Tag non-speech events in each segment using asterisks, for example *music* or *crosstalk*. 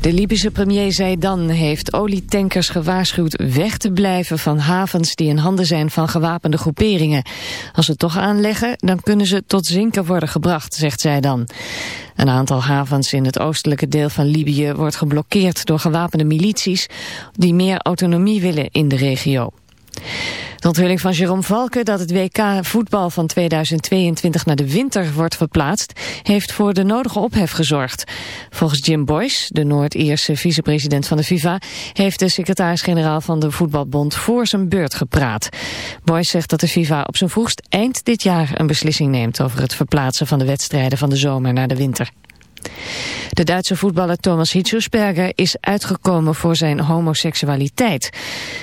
De Libische premier Zaidan heeft olietankers gewaarschuwd weg te blijven van havens die in handen zijn van gewapende groeperingen. Als ze toch aanleggen, dan kunnen ze tot zinken worden gebracht, zegt Zaidan. Een aantal havens in het oostelijke deel van Libië wordt geblokkeerd door gewapende milities die meer autonomie willen in de regio. De onthulling van Jerome Valken dat het WK voetbal van 2022 naar de winter wordt verplaatst, heeft voor de nodige ophef gezorgd. Volgens Jim Boyce, de Noord-Ierse vicepresident van de FIFA, heeft de secretaris-generaal van de voetbalbond voor zijn beurt gepraat. Boyce zegt dat de FIFA op zijn vroegst eind dit jaar een beslissing neemt over het verplaatsen van de wedstrijden van de zomer naar de winter. De Duitse voetballer Thomas Hitzelsberger is uitgekomen voor zijn homoseksualiteit.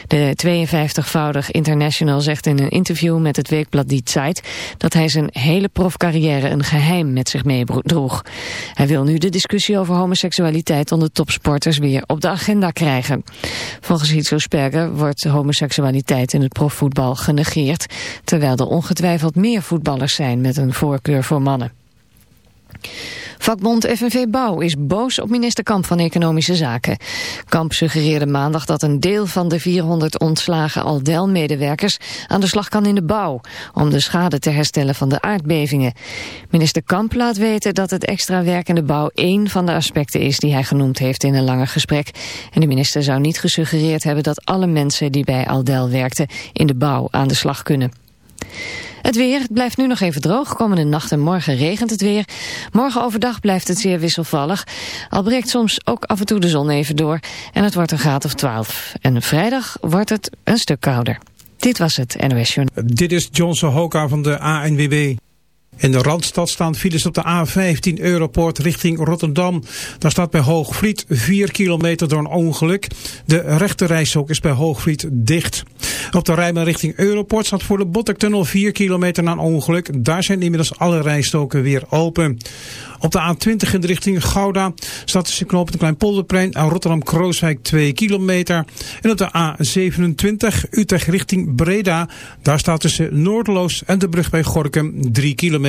De 52-voudig international zegt in een interview met het weekblad Die Zeit dat hij zijn hele profcarrière een geheim met zich meedroeg. Hij wil nu de discussie over homoseksualiteit onder topsporters weer op de agenda krijgen. Volgens Hitzelsberger wordt homoseksualiteit in het profvoetbal genegeerd, terwijl er ongetwijfeld meer voetballers zijn met een voorkeur voor mannen. Vakbond FNV Bouw is boos op minister Kamp van Economische Zaken. Kamp suggereerde maandag dat een deel van de 400 ontslagen Aldel-medewerkers aan de slag kan in de bouw, om de schade te herstellen van de aardbevingen. Minister Kamp laat weten dat het extra werk in de bouw één van de aspecten is die hij genoemd heeft in een langer gesprek. En de minister zou niet gesuggereerd hebben dat alle mensen die bij Aldel werkten in de bouw aan de slag kunnen. Het weer het blijft nu nog even droog. Komende nacht en morgen regent het weer. Morgen overdag blijft het zeer wisselvallig. Al breekt soms ook af en toe de zon even door. En het wordt een graad of 12. En vrijdag wordt het een stuk kouder. Dit was het NOS Journal. Dit is Johnson Hoka van de ANWB. In de Randstad staan files op de A15 Europoort richting Rotterdam. Daar staat bij Hoogvliet 4 kilometer door een ongeluk. De rechterrijstok is bij Hoogvliet dicht. Op de rijbaan richting Europoort staat voor de Bottertunnel 4 kilometer na een ongeluk. Daar zijn inmiddels alle rijstoken weer open. Op de A20 in de richting Gouda staat tussen knooppunt Kleinpolderplein en Rotterdam-Krooswijk 2 kilometer. En op de A27 Utrecht richting Breda, daar staat tussen Noordloos en de brug bij Gorkum 3 kilometer.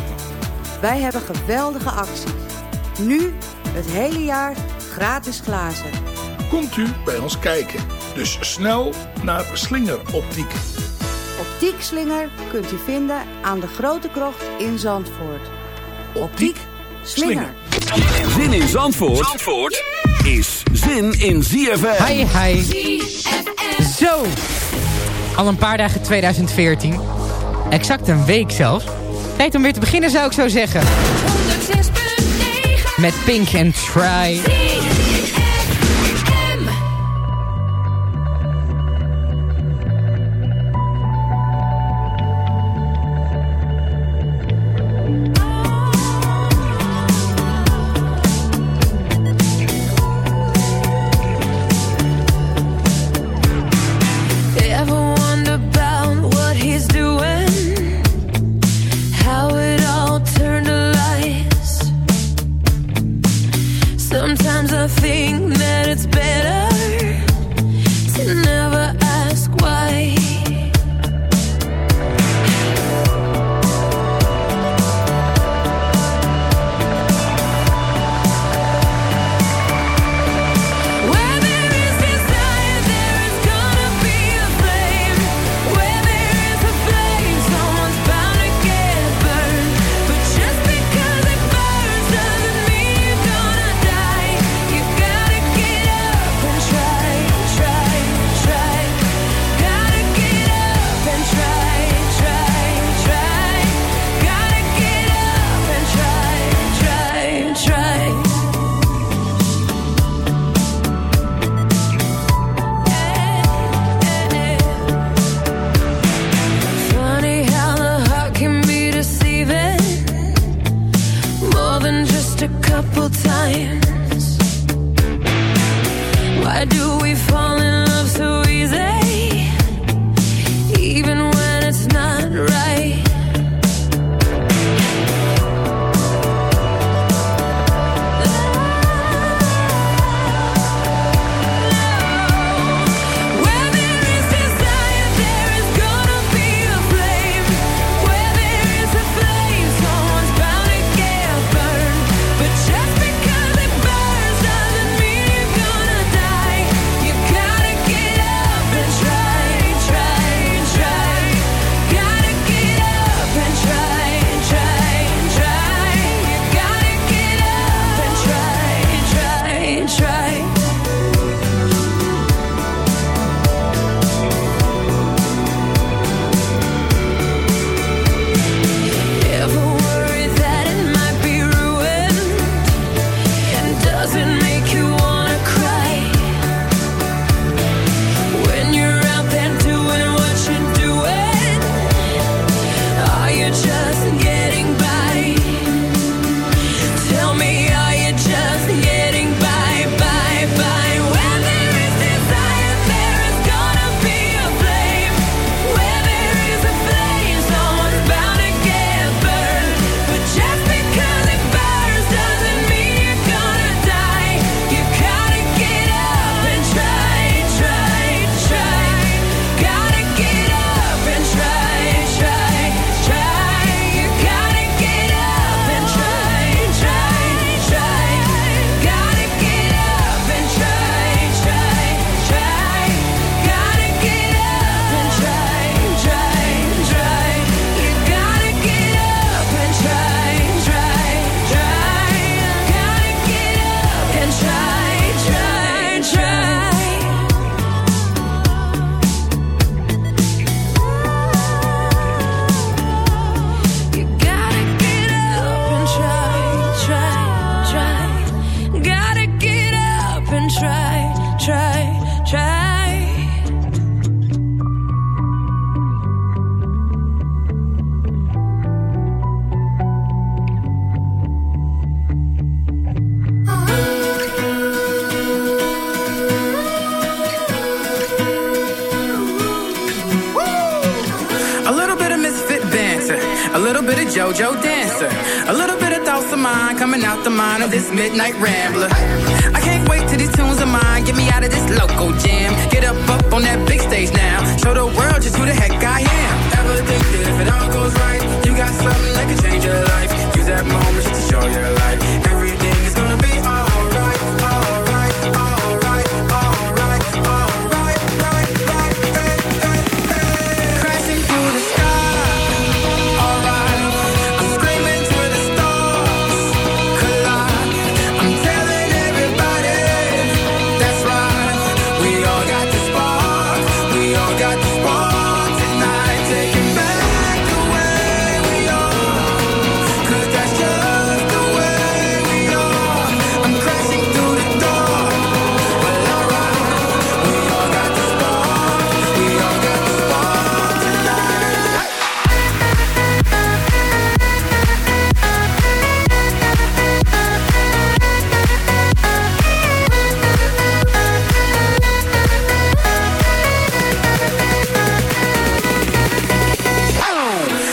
Wij hebben geweldige acties. Nu het hele jaar gratis glazen. Komt u bij ons kijken. Dus snel naar Slinger Optiek. Optiek Slinger kunt u vinden aan de Grote Krocht in Zandvoort. Optiek Slinger. Zin in Zandvoort, Zandvoort is zin in ZFM. Hi, hi. Zo. Al een paar dagen 2014. Exact een week zelfs Tijd om weer te beginnen zou ik zo zeggen. Met Pink en Try.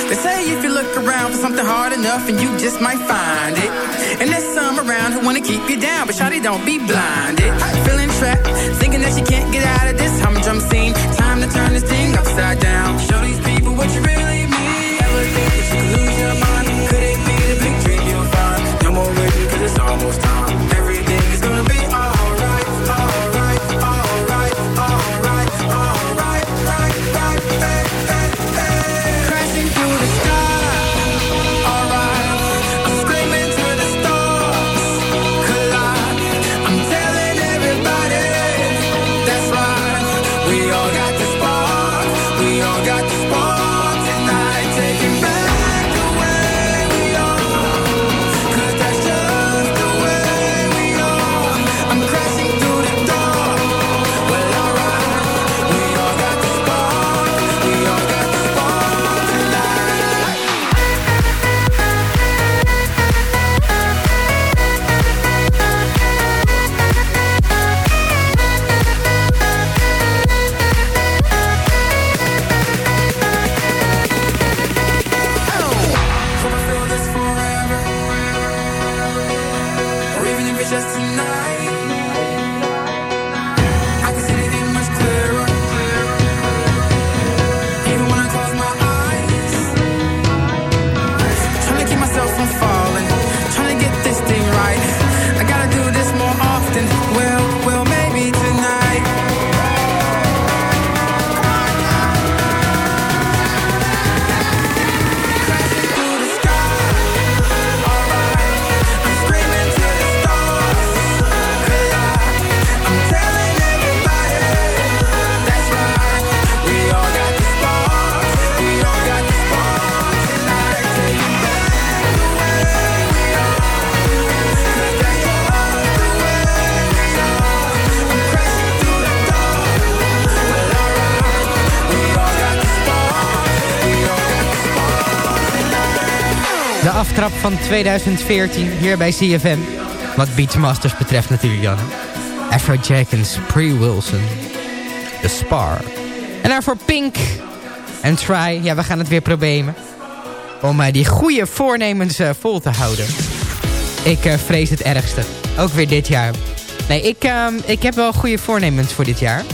They say if you look around for something hard enough and you just might find it. And there's some around who wanna keep you down, but shawty don't be blinded. Feeling trapped, thinking that you can't get out of this humdrum scene. Time to turn this thing upside down. Show these people what you really van 2014 hier bij CFM. Wat Beachmasters betreft natuurlijk, Jan. Afro Jackens, Pre Wilson. The Spar. En daarvoor Pink. En Try. Ja, we gaan het weer proberen. Om eh, die goede voornemens eh, vol te houden. Ik eh, vrees het ergste. Ook weer dit jaar. Nee, ik, ehm, ik heb wel goede voornemens voor dit jaar.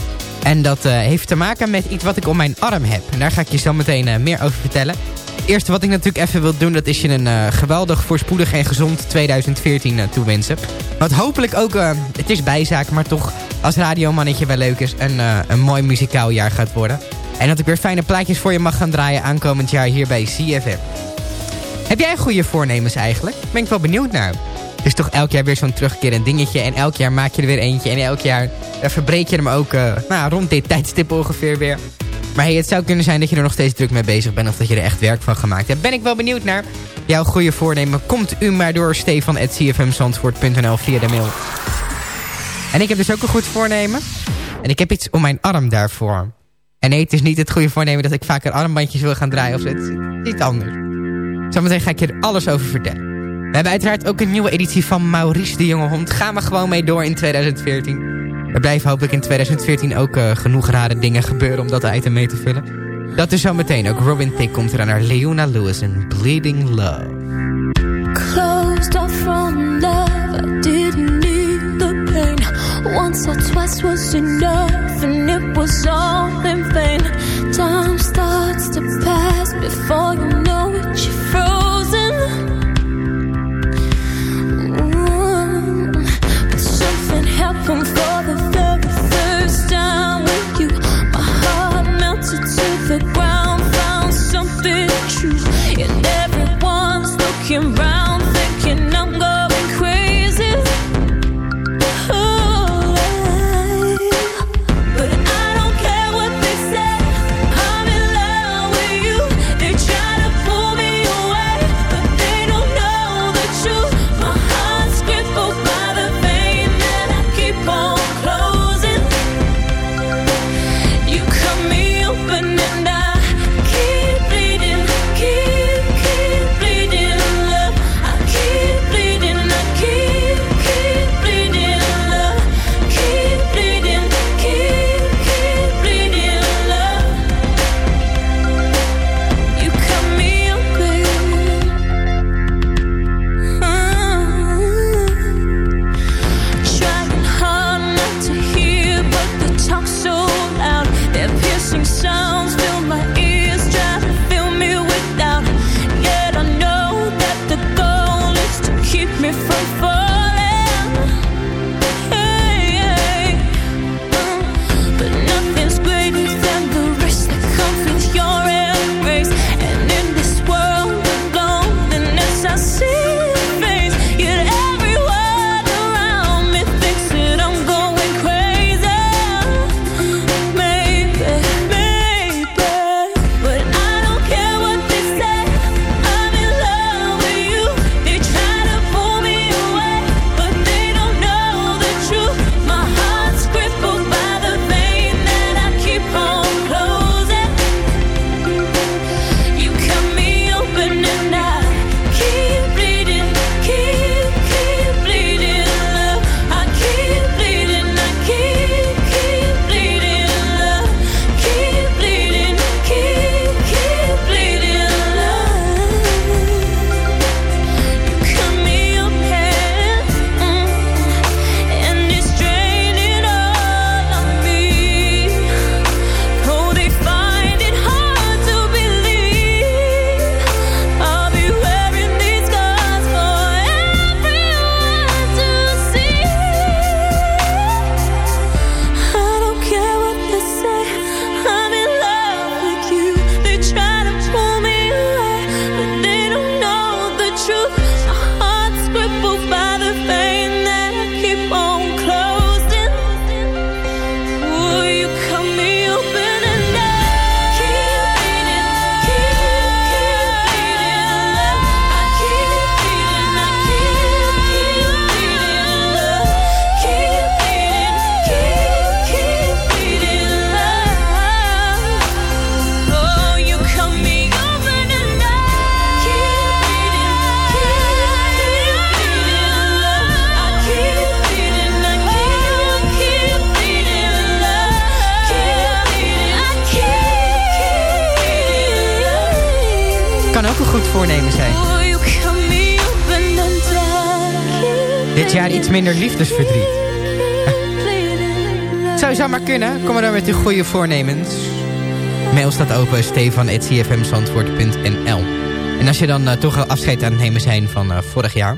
En dat heeft te maken met iets wat ik om mijn arm heb. En daar ga ik je zo meteen meer over vertellen. Het eerste wat ik natuurlijk even wil doen... dat is je een eh, geweldig, voorspoedig en gezond 2014 eh, toewensen. Wat hopelijk ook, eh, het is bijzaak... maar toch als radiomannetje wel leuk is... Een, een mooi muzikaal jaar gaat worden. En dat ik weer fijne plaatjes voor je mag gaan draaien... aankomend jaar hier bij CFM. Heb jij goede voornemens eigenlijk? Ben ik wel benieuwd naar. Het is toch elk jaar weer zo'n terugkerend dingetje. En elk jaar maak je er weer eentje. En elk jaar verbreek je hem ook nou, rond dit tijdstip ongeveer weer. Maar hey, het zou kunnen zijn dat je er nog steeds druk mee bezig bent... of dat je er echt werk van gemaakt hebt. Ben ik wel benieuwd naar jouw goede voornemen. Komt u maar door stefan.cfmzandvoort.nl via de mail. En ik heb dus ook een goed voornemen. En ik heb iets om mijn arm daarvoor. En nee, het is niet het goede voornemen dat ik vaker armbandjes wil gaan draaien of. Het is iets anders. Zometeen ga ik je alles over vertellen. We hebben uiteraard ook een nieuwe editie van Maurice de Jonge Hond. Gaan we gewoon mee door in 2014. Er blijven hopelijk in 2014 ook eh, genoeg rare dingen gebeuren om dat item mee te vullen. Dat is zo meteen ook. Robin Thicke komt eraan naar Leona Lewis en Bleeding Love. Closed off from love, I didn't need the pain. Once or twice was enough, and it was all in vain. Time starts to pass before you Kan ook een goed voornemen zijn. Dit jaar iets minder liefdesverdriet. *laughs* Zou zomaar kunnen. Kom maar dan met uw goede voornemens. Mail staat open stefan.cfmzandvoort.nl En als je dan eh, toch al afscheid aan het nemen zijn van eh, vorig jaar.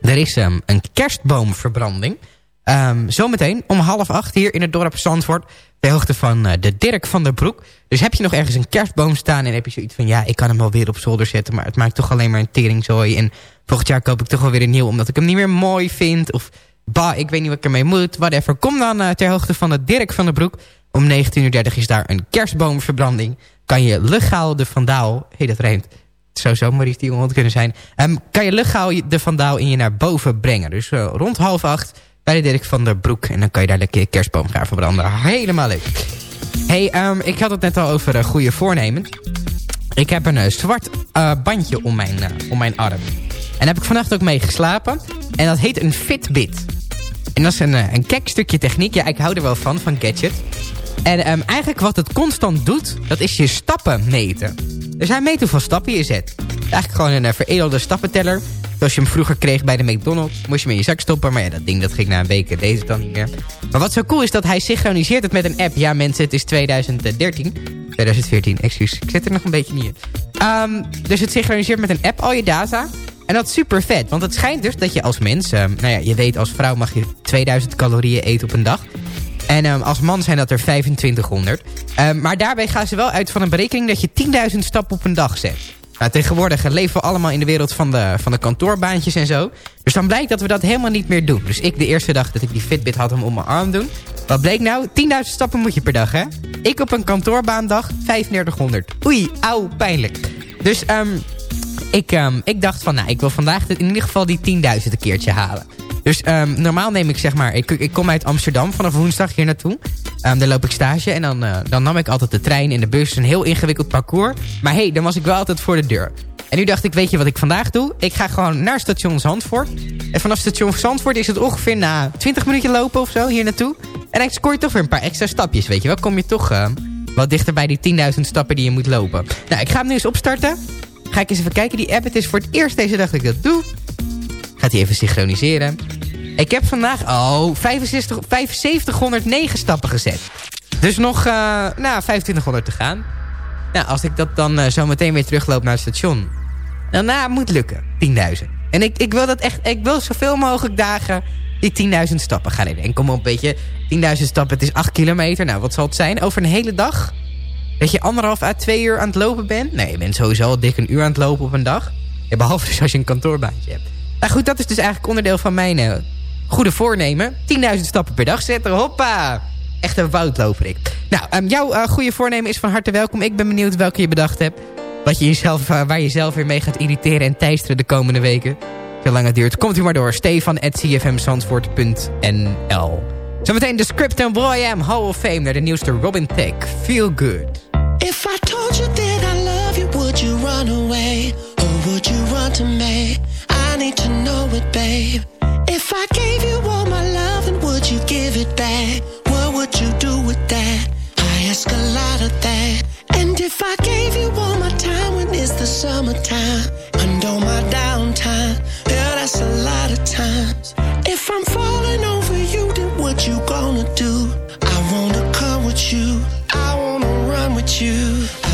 Er is ehm, een kerstboomverbranding. Ehm, zometeen om half acht hier in het dorp Zandvoort. Ter hoogte van eh, de Dirk van der Broek. Dus heb je nog ergens een kerstboom staan en heb je zoiets van... ja, ik kan hem wel weer op zolder zetten, maar het maakt toch alleen maar een teringzooi. En volgend jaar koop ik toch wel weer een nieuw, omdat ik hem niet meer mooi vind. Of bah, ik weet niet wat ik ermee moet, whatever. Kom dan eh, ter hoogte van de Dirk van der Broek. Om 19.30 is daar een kerstboomverbranding. Kan je legaal de vandaal... Hé, hey, dat rijmt. Het zou zomaar iets die iemand kunnen zijn. Ehm, kan je legaal de vandaal in je naar boven brengen. Dus eh, rond half acht bij Dirk van der Broek. En dan kan je daar lekker kerstboom gaan verbranden. Helemaal leuk. hey, ehm, ik had het net al over uh, goede voornemens. Ik heb een uh, zwart uh, bandje om mijn, om mijn arm. En daar heb ik vannacht ook mee geslapen. En dat heet een Fitbit. En dat is een, een kek stukje techniek. Ja, ik hou er wel van, van gadget. En ehm, eigenlijk wat het constant doet, dat is je stappen meten. Dus hij meet hoeveel stappen je zet. Eigenlijk gewoon een eh, veredelde stappenteller. Zoals je hem vroeger kreeg bij de McDonald's. Moest je hem in je zak stoppen. Maar ja, dat ding dat ging na een week. Deze dan niet meer. Maar wat zo cool is dat hij synchroniseert het met een app. Ja mensen, het is 2013. 2014, excuus. Ik zit er nog een beetje niet in. Ehm, dus het synchroniseert met een app al je data. En dat is super vet. Want het schijnt dus dat je als mens... ehm, nou ja, je weet als vrouw mag je 2000 calorieën eten op een dag. En ehm, als man zijn dat er 2500. Ehm, maar daarbij gaan ze wel uit van een berekening dat je 10.000 stappen op een dag zet. Nou, tegenwoordig leven we allemaal in de wereld van de, van de kantoorbaantjes en zo. Dus dan blijkt dat we dat helemaal niet meer doen. Dus ik de eerste dag dat ik die Fitbit had hem om mijn arm doen. Wat bleek nou? 10.000 stappen moet je per dag, hè? Ik op een kantoorbaandag 3500. Oei, auw, pijnlijk. Dus ehm, ik, ehm, ik dacht van, nou, ik wil vandaag in ieder geval die 10.000 een keertje halen. Dus ehm, normaal neem ik zeg maar, ik, ik kom uit Amsterdam vanaf woensdag hier naartoe. Ehm, daar loop ik stage en dan, eh, dan nam ik altijd de trein en de bus. Een heel ingewikkeld parcours. Maar hey, dan was ik wel altijd voor de deur. En nu dacht ik, weet je wat ik vandaag doe? Ik ga gewoon naar station Zandvoort. En vanaf station Zandvoort is het ongeveer na 20 minuten lopen of zo hier naartoe. En dan scoor je toch weer een paar extra stapjes, weet je wel. Kom je toch eh, wat dichter bij die 10.000 stappen die je moet lopen. Nou, ik ga hem nu eens opstarten. Ga ik eens even kijken. Die app, het is voor het eerst deze dag dat ik dat doe. Gaat hij even synchroniseren. Ik heb vandaag, oh, 65, 7509 stappen gezet. Dus nog, eh, nou, 2500 te gaan. Nou, als ik dat dan eh, zo meteen weer terugloop naar het station. Dan nou, moet lukken. 10.000. En ik, ik wil dat echt, ik wil zoveel mogelijk dagen die 10.000 stappen gaan in. En kom op, weet je, 10.000 stappen, het is 8 kilometer. Nou, wat zal het zijn? Over een hele dag? Dat je anderhalf à twee uur aan het lopen bent? Nee, je bent sowieso al dik een uur aan het lopen op een dag. Behalve dus als je een kantoorbaantje hebt. Nou goed, dat is dus eigenlijk onderdeel van mijn eh, goede voornemen. 10.000 stappen per dag zetten, hoppa! Echt een woudloper ik. Nou, ehm, jouw eh, goede voornemen is van harte welkom. Ik ben benieuwd welke je bedacht hebt. Wat je jezelf, eh, waar je zelf weer mee gaat irriteren en teisteren de komende weken. Zolang het duurt, komt u maar door. Stefan at cfmzandvoort.nl Zometeen de script en Boy Am Hall of Fame naar de nieuwste Robin Thicke. Feel good. If I told you that I love you, would you run away? Or would you run to me? It, babe. If I gave you all my love, and would you give it back? What would you do with that? I ask a lot of that. And if I gave you all my time when it's the summertime, and all my downtime, yeah, that's a lot of times. If I'm falling over you, then what you gonna do? I wanna come with you. I wanna run with you.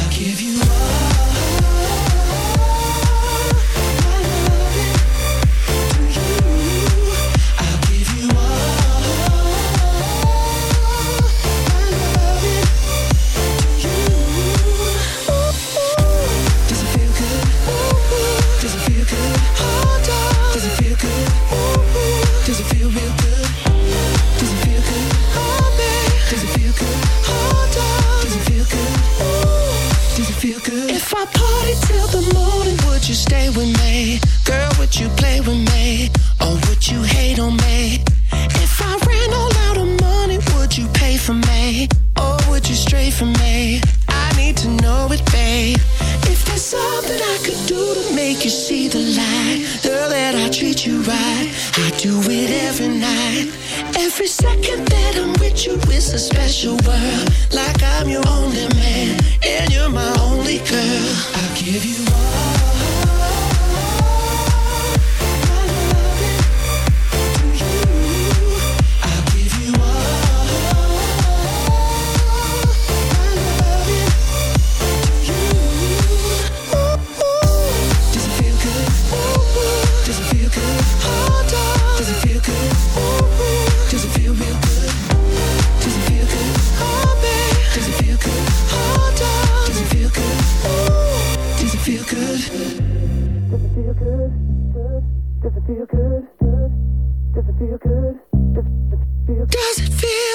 You stay with me? Girl, would you play with me? Does it feel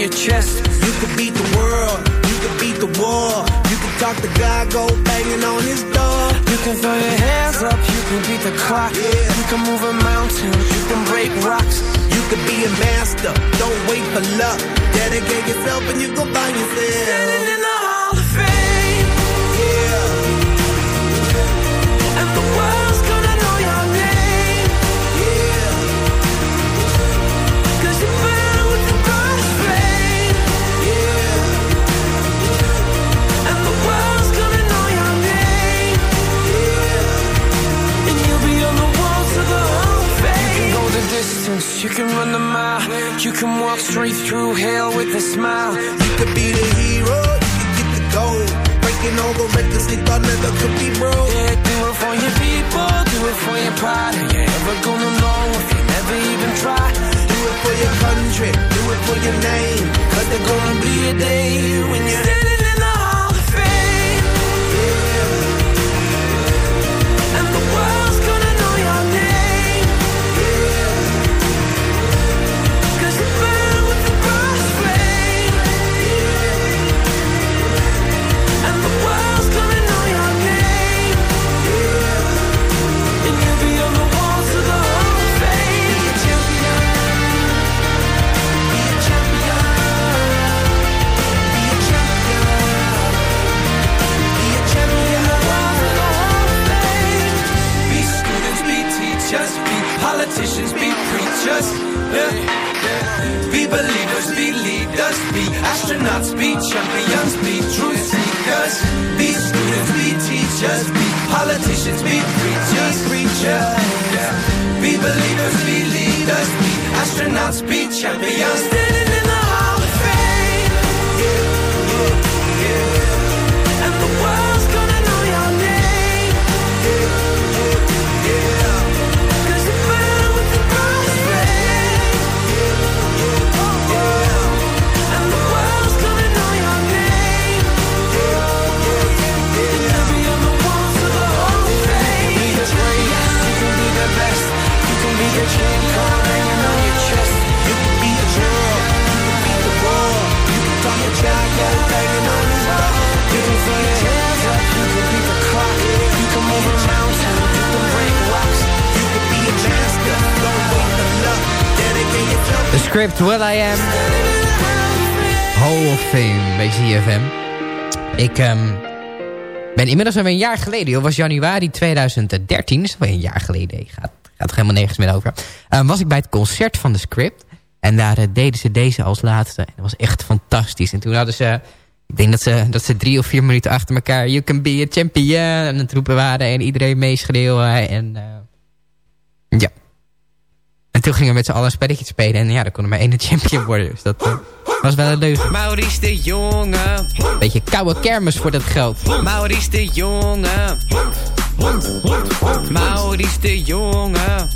your chest. Straight through script I Am. Hall of Fame bij ZFM. Ik ehm, ben inmiddels alweer een jaar geleden. Het was januari 2013. Dat is alweer een jaar geleden. Gaat, gaat helemaal nergens meer over. Ehm, was ik bij het concert van de script. En daar eh, deden ze deze als laatste. En dat was echt fantastisch. En toen hadden ze... Ik denk dat ze, dat ze drie of vier minuten achter elkaar... You can be a champion. En het roepen waren. En iedereen meeschreeuwen. En eh, ja. En toen gingen we met z'n allen een spelletje spelen. En ja, dan kon er maar één de champion worden. Dus dat eh, was wel een leugen. Maurice de Jonge, Beetje koude kermis voor dat geld. Maurice de Jonge. Maurice de Jonge.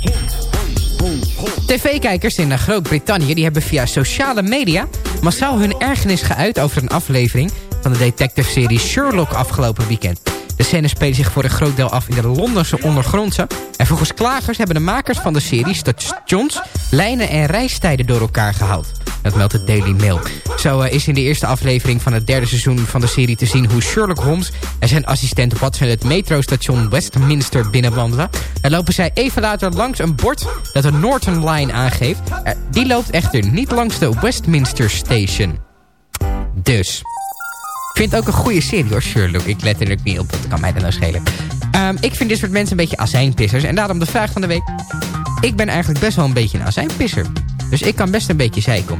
TV-kijkers in Groot-Brittannië die hebben via sociale media... massaal hun ergernis geuit over een aflevering... van de detective-serie Sherlock afgelopen weekend. De scènes spelen zich voor een groot deel af in de Londense ondergrondse. En volgens klagers hebben de makers van de serie stations, lijnen en reistijden door elkaar gehaald. Dat meldt het Daily Mail. Zo eh, is in de eerste aflevering van het derde seizoen van de serie te zien hoe Sherlock Holmes en zijn assistent Watson het metrostation Westminster binnenwandelen. En lopen zij even later langs een bord dat de Northern Line aangeeft. Eh, die loopt echter niet langs de Westminster Station. Dus... Vind het ook een goede serie hoor, Sherlock. Ik let er niet op, dat kan mij dan nou schelen. Ehm, ik vind dit soort mensen een beetje azijnpissers. En daarom de vraag van de week. Ik ben eigenlijk best wel een beetje een azijnpisser. Dus ik kan best een beetje zeiken om.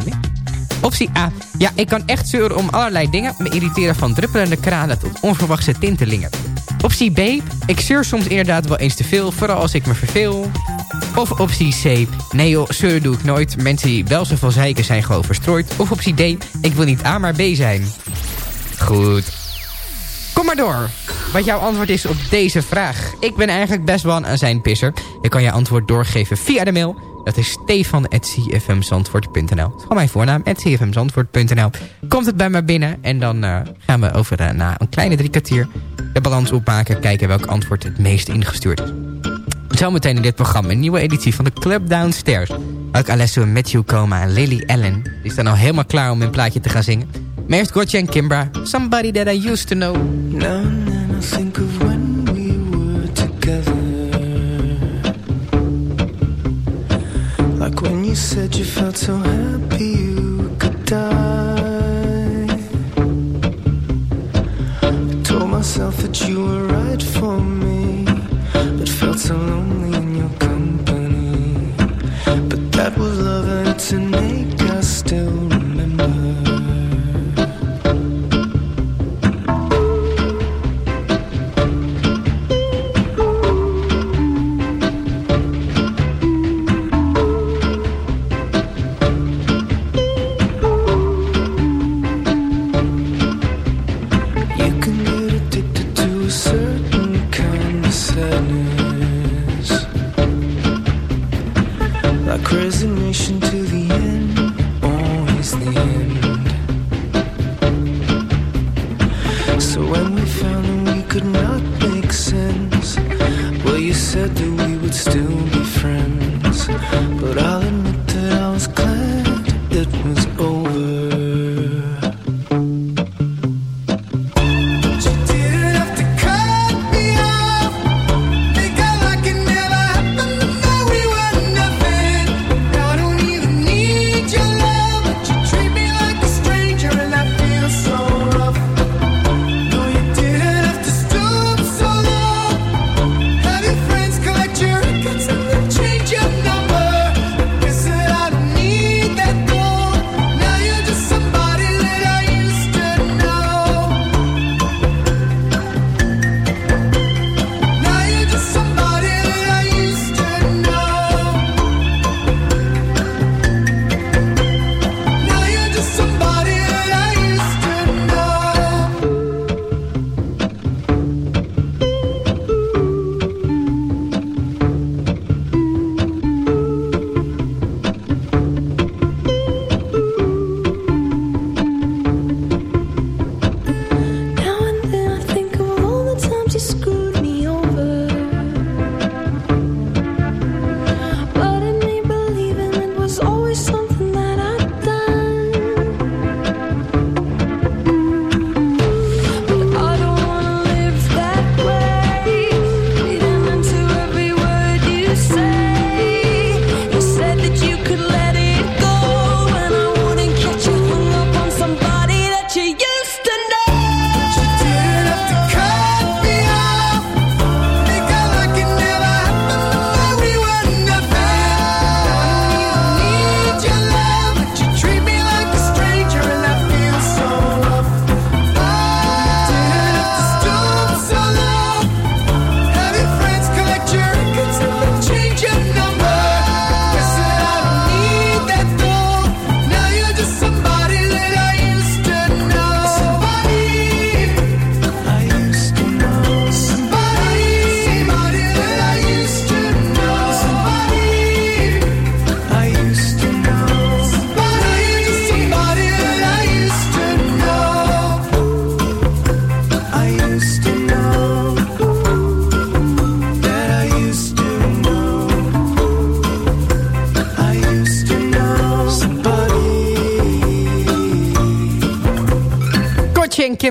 Optie A. Ja, ik kan echt zeuren om allerlei dingen. Me irriteren van druppelende kranen tot onverwachte tintelingen. Optie B. Ik zeur soms inderdaad wel eens te veel. Vooral als ik me verveel. Of optie C. Nee joh, zeuren doe ik nooit. Mensen die wel zoveel zeiken zijn gewoon verstrooid. Of optie D. Ik wil niet A maar B zijn. Goed. Kom maar door. Wat jouw antwoord is op deze vraag. Ik ben eigenlijk best wel een zijnpisser. Je kan je antwoord doorgeven via de mail. Dat is stefan.cfmzandvoort.nl Van mijn voornaam, cfmzandvoort.nl Komt het bij mij binnen en dan eh, gaan we over eh, na een kleine drie kwartier... de balans opmaken, kijken welk antwoord het meest ingestuurd is. Zometeen in dit programma een nieuwe editie van de Club Downstairs. Ook Alessio Matthew Coma en Lily Allen die staan al helemaal klaar om hun plaatje te gaan zingen... Mares Gotcha Kimbra. Somebody that I used to know. Now and then I think of when we were together. Like when you said you felt so happy you could die. I told myself that you were right for me, but felt so lonely in your company. But that was love and it's an you said that we would still be friends, but I'll admit that I was clever.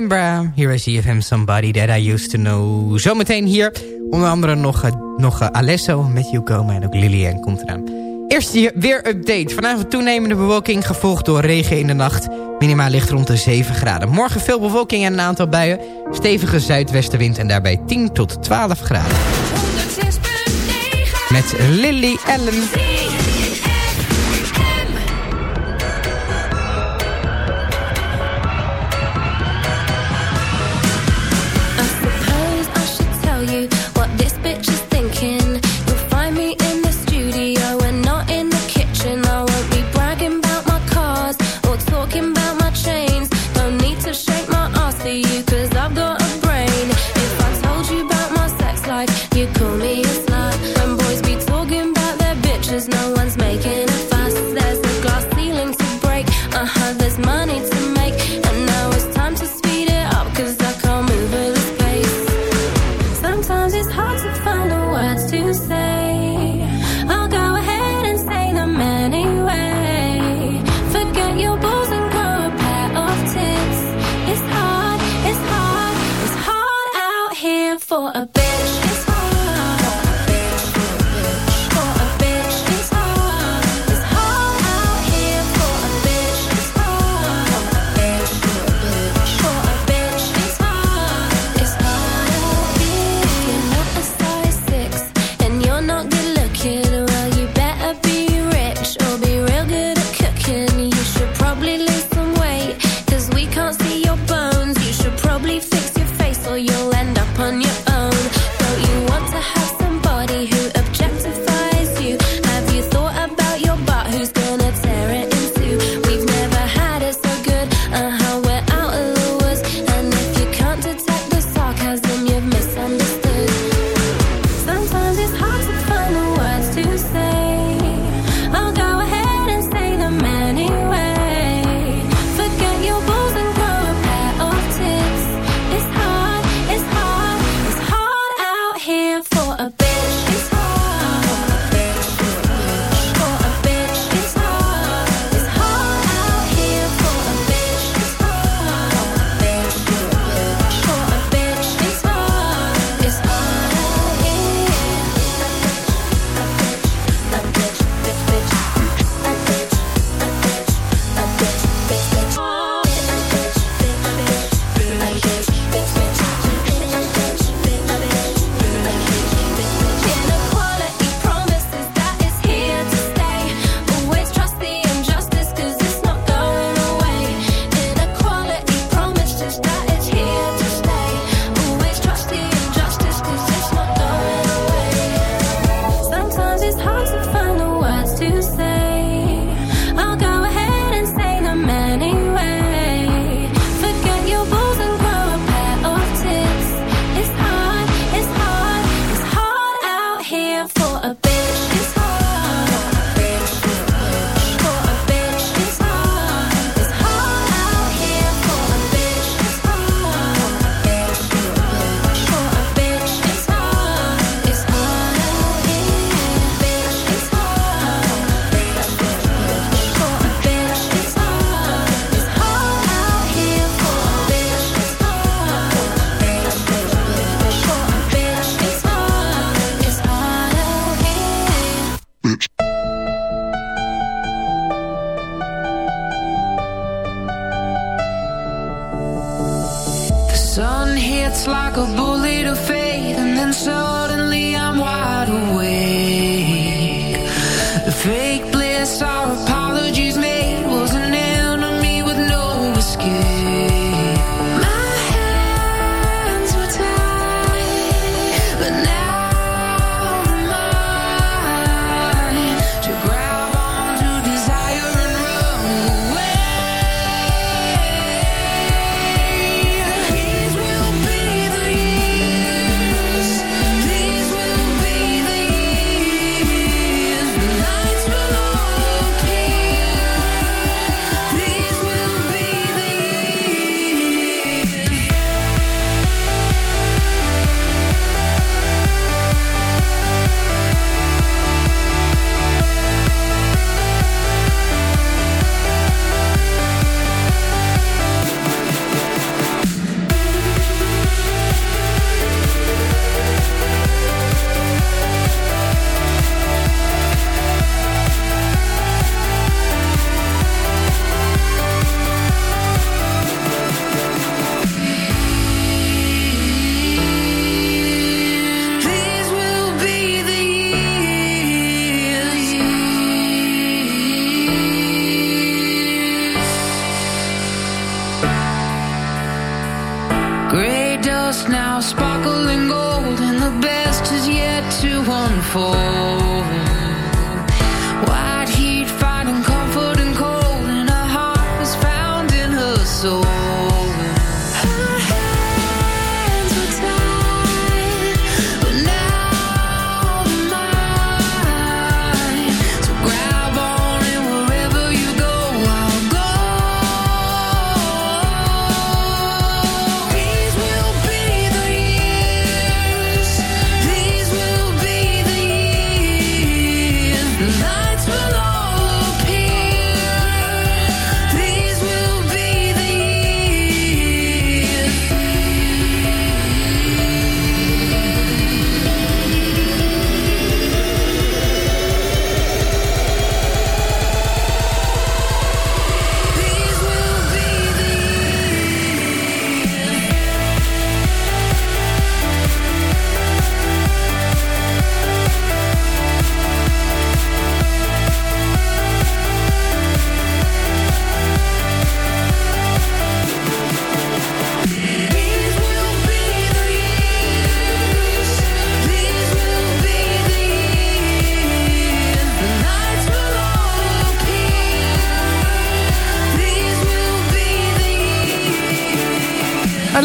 Canberra. Hier is EFM Somebody That I Used To Know. Zometeen hier onder andere nog, nog Alesso met komen en ook Lilian komt eraan. Eerst hier weer update. Vanavond toenemende bewolking gevolgd door regen in de nacht. Minima ligt rond de 7 graden. Morgen veel bewolking en een aantal buien. Stevige zuidwestenwind en daarbij 10 tot 12 graden. Met Lily Allen. you say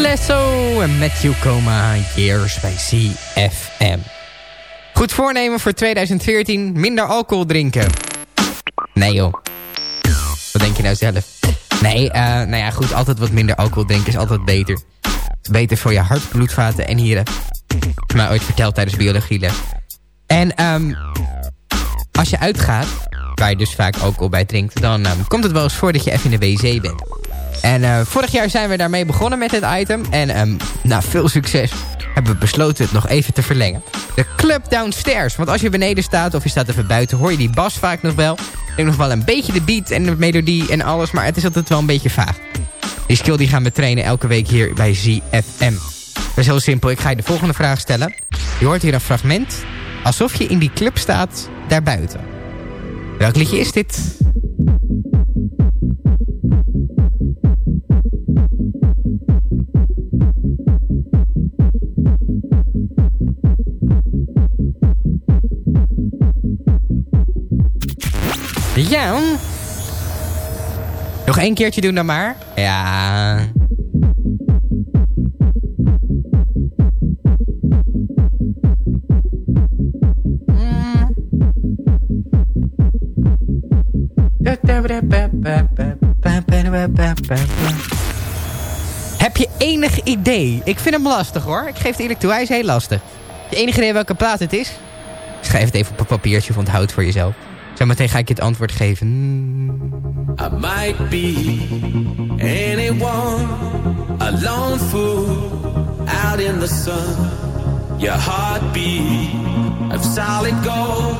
Alesso en Matthew Coma, Years bij CFM. Goed voornemen voor 2014, minder alcohol drinken. Nee joh. Wat denk je nou zelf? Nee, eh, nou ja goed, altijd wat minder alcohol drinken is altijd beter. is beter voor je hart, bloedvaten en nieren. Is mij ooit verteld tijdens biologieles. En ehm, als je uitgaat, waar je dus vaak alcohol bij drinkt... dan ehm, komt het wel eens voor dat je even in de wc bent. En eh, vorig jaar zijn we daarmee begonnen met dit item. En ehm, na veel succes hebben we besloten het nog even te verlengen. De club downstairs. Want als je beneden staat of je staat even buiten... hoor je die bas vaak nog wel. Ik denk nog wel een beetje de beat en de melodie en alles... maar het is altijd wel een beetje vaag. Die skill die gaan we trainen elke week hier bij ZFM. Dat is heel simpel. Ik ga je de volgende vraag stellen. Je hoort hier een fragment. Alsof je in die club staat daarbuiten. Welk liedje is dit? Ja. Nog één keertje doen dan maar. Ja. Heb je enig idee? Ik vind hem lastig hoor. Ik geef het eerlijk toe, hij is heel lastig. Je enige idee welke plaat het is? Schrijf het even op een papiertje van het hout voor jezelf. Zometeen ga ik je het antwoord geven. I might be anyone, a lone fool out in the sun. Your heartbeat of solid gold.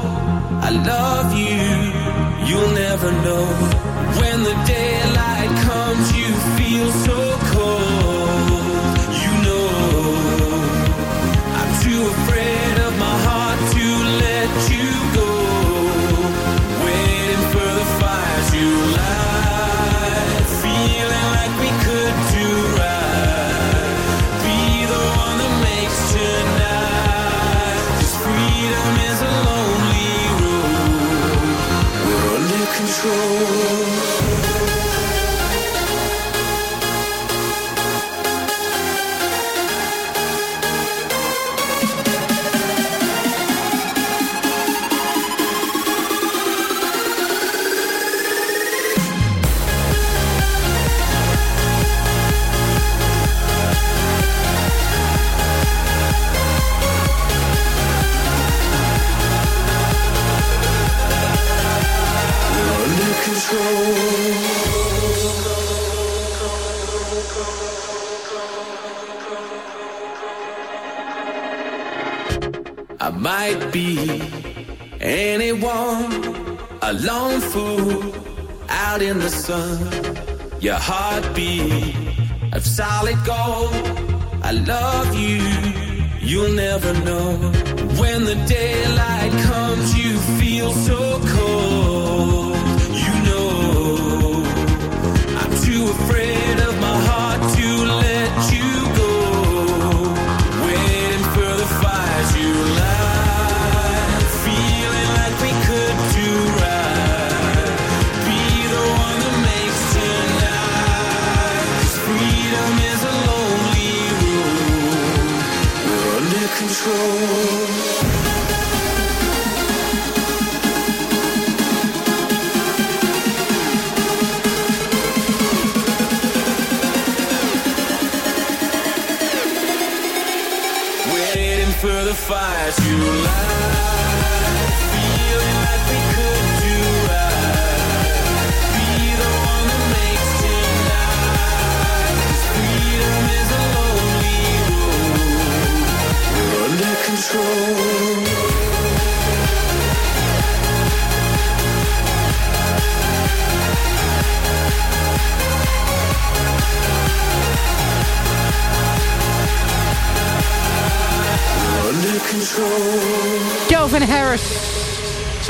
I love you, you'll never know. When the daylight comes, you feel so be anyone, a lone fool out in the sun. Your heartbeat of solid gold. I love you, you'll never know. When the daylight comes, you feel so cold. You know, I'm too afraid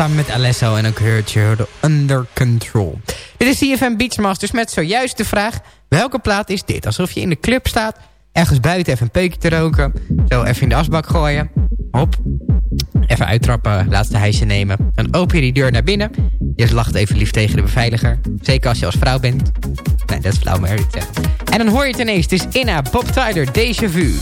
Samen met Alesso en ook Hurt Under Control. Dit is CFM Beachmasters met zojuist de vraag... welke plaat is dit? Alsof je in de club staat, ergens buiten even een peukje te roken... zo even in de asbak gooien. Hop. Even uittrappen, laatste hijsje nemen. Dan open je die deur naar binnen. Je lacht even lief tegen de beveiliger. Zeker als je als vrouw bent. Nee, dat is flauw, maar. En dan hoor je het ineens. Het is Inna, Bob Tyler, Déjà Vu.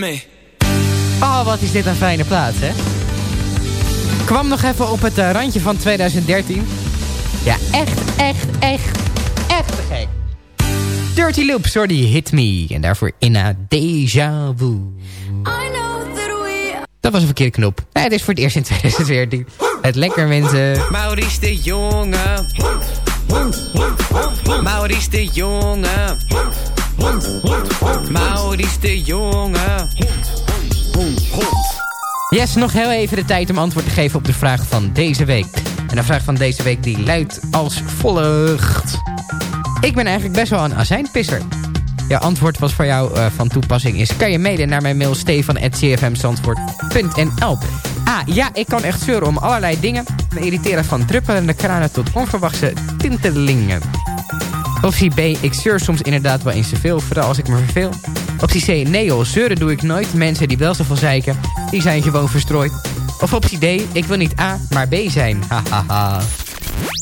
Me. Oh, wat is dit een fijne plaats, hè? Kwam nog even op het eh, randje van 2013. Ja, echt, echt, echt, echt te gek. Dirty Loop, sorry, Hit Me. En daarvoor Inna Deja Vu. Dat was een verkeerde knop. Nee, het is voor het eerst in 2014. Het lekker mensen. Maurice de Jonge. Maurice de Jonge. Maurice de Jonge. Yes, nog heel even de tijd om antwoord te geven op de vraag van deze week. En de vraag van deze week die luidt als volgt. Ik ben eigenlijk best wel een azijnpisser. Jouw antwoord was voor jou eh, van toepassing is... kan je mailen naar mijn mail stefan.cfmzandvoort.nl Ah, ja, ik kan echt zeuren om allerlei dingen. Me irriteren van druppelende kranen tot onverwachte tintelingen. Optie B, ik zeur soms inderdaad wel eens te veel, vooral als ik me verveel. Optie C, nee joh, zeuren doe ik nooit. Mensen die wel zoveel zeiken, die zijn gewoon verstrooid. Of optie D, ik wil niet A, maar B zijn. Hahaha.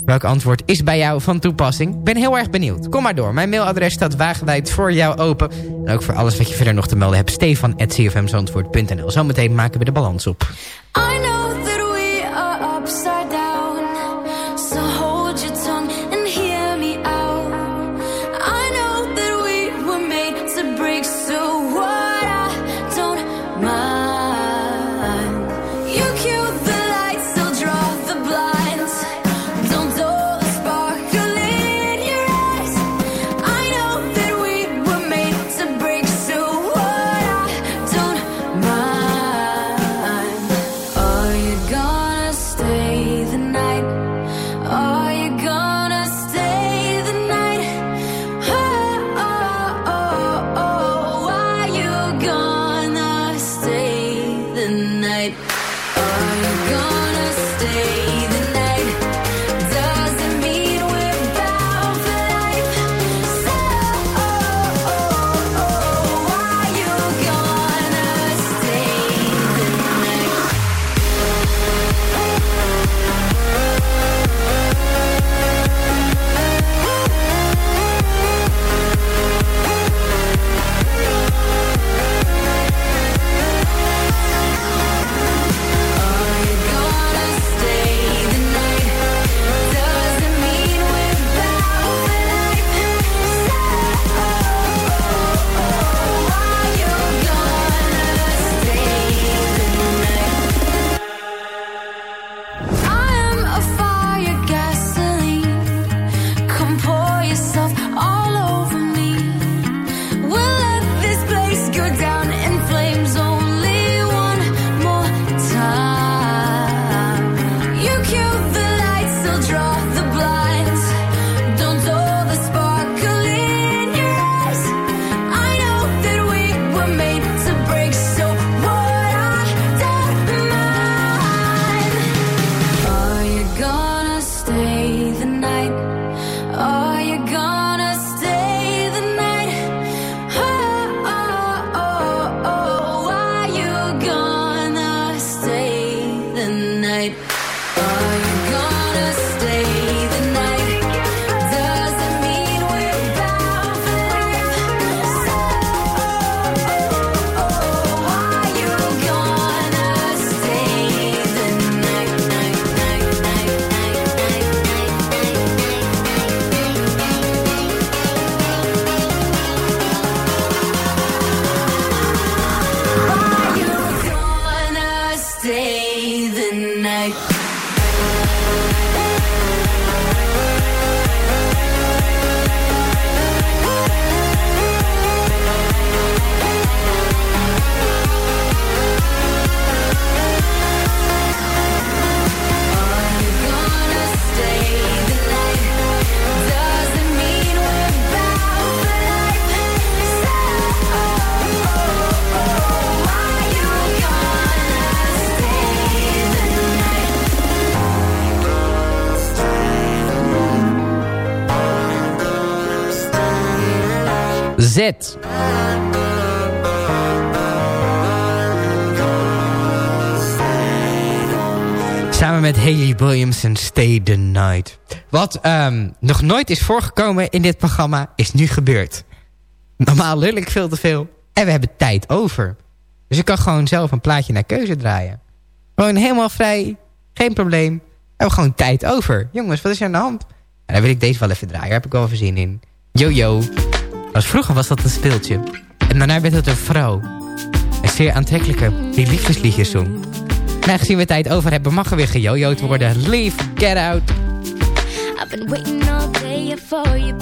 Welk antwoord is bij jou van toepassing? Ben heel erg benieuwd. Kom maar door. Mijn mailadres staat wagenwijd voor jou open. En ook voor alles wat je verder nog te melden hebt. Stefan.cfmzandvoort.nl Zometeen maken we de balans op. I know Are you gonna Z. Samen met Haley Williams en Stay the Night. Wat ehm, nog nooit is voorgekomen in dit programma, is nu gebeurd. Normaal lul ik veel te veel. En we hebben tijd over. Dus ik kan gewoon zelf een plaatje naar keuze draaien. Gewoon helemaal vrij. Geen probleem. We hebben gewoon tijd over. Jongens, wat is er aan de hand? En dan wil ik deze wel even draaien. Daar heb ik wel even zin in. Yo, yo. Vroeger was dat een speeltje. En daarna werd het een vrouw. Een zeer aantrekkelijke die liefdesliedjes zong. En we tijd over hebben, mag er weer gejojoed worden. Leave, get out. I've been waiting all day for you,